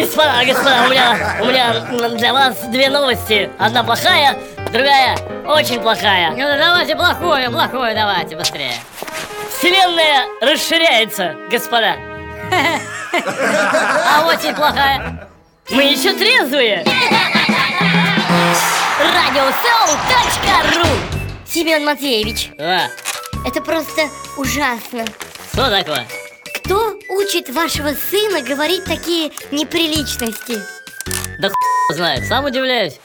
А, господа, у меня, у меня для вас две новости. Одна плохая, другая очень плохая. Ну, давайте плохое, плохое, давайте быстрее. Вселенная расширяется, господа. А очень плохая. Мы еще трезвые. Радиосоу.ру Семен Матвеевич, А, это просто ужасно. что такое? Кто учит вашего сына говорить такие неприличности? Да хуй знает, сам удивляюсь.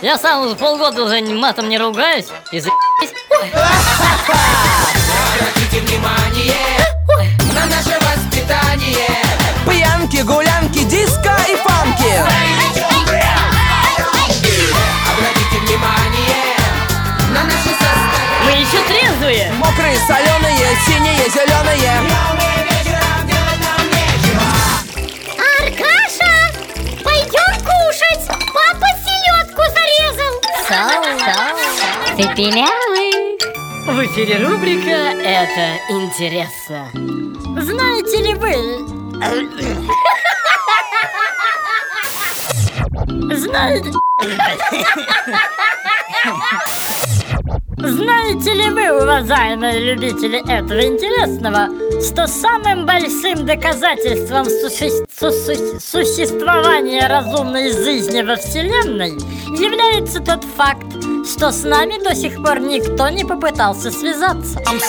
Я сам уже полгода уже матом не ругаюсь и. Обратите внимание на наше воспитание Пьянки, гулянки, диско и фанки Обратите внимание на наше состояние Мы еще трезвые. Мокрые, соленые, синие, зеленые Цепелявый. В эфире рубрика «Это интересно». Знаете ли вы... Знаете... Знаете ли вы, уважаемые любители этого интересного, что самым большим доказательством суще- су- существования разумной жизни во Вселенной является тот факт, что с нами до сих пор никто не попытался связаться. I'm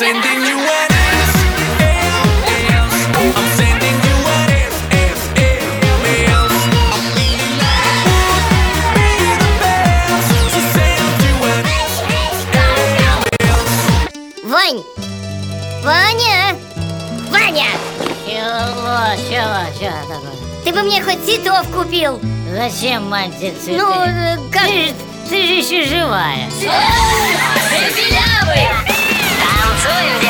Ваня! Ваня! Чего, чего, чего такое? Ты бы мне хоть цветов купил. Зачем мантия цветы? Ну, э, как... Ты, же- ты же еще живая. Танцуем